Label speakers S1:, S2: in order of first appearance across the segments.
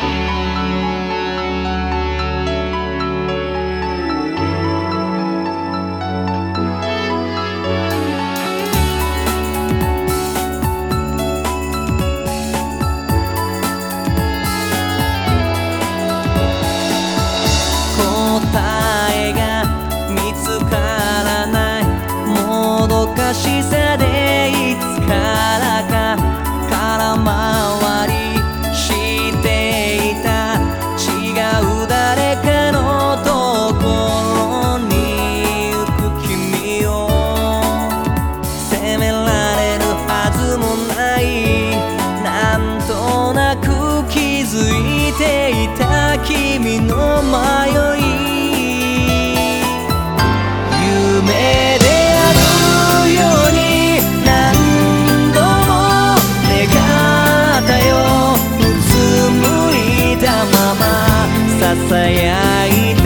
S1: していた君の迷い夢であるように何度も願ったようつむいたままささやいた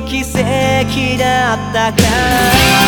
S1: 奇跡だったか。ら